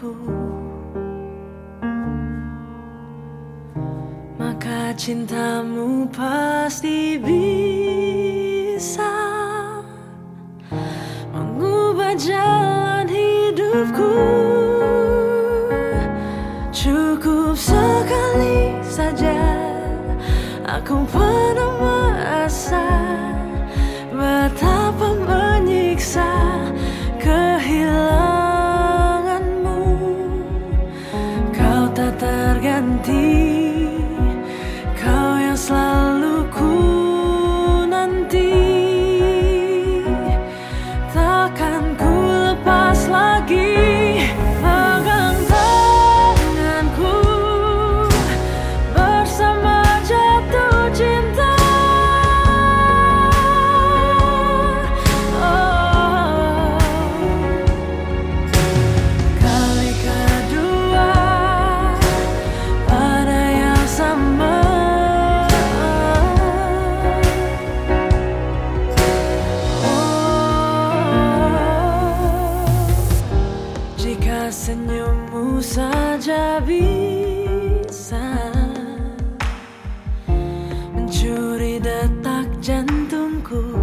aku Maka cintamu pasti bisa Mengubah jalan hidupku. Cukup sekali saja Aku pernah Senyummu saja bisa Mencuri detak jantungku.